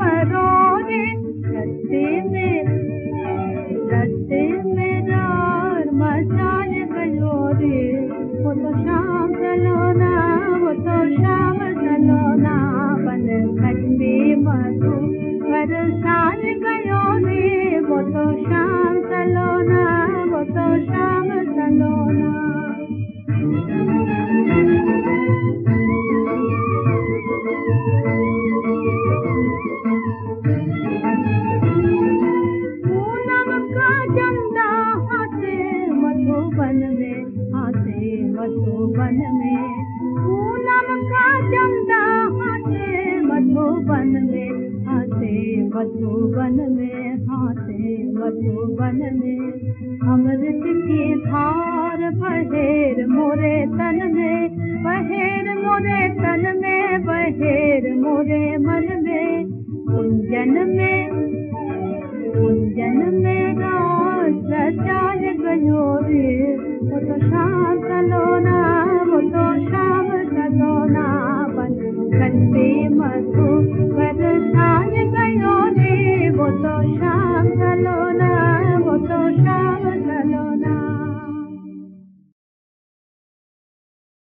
मरोड़े रस्ते में रस्ते में चालोड़े शाम बन में हाथे मधुबन में पूनम का जमदा हाथे मधुबन में हाथे मधुबन में हाथे मधुबन में अमृत के धार बहेर मोरे तन में बहेर मोरे तन में बहेर मोरे मन में कुंजन में कुंजन में गा चार गयो शांत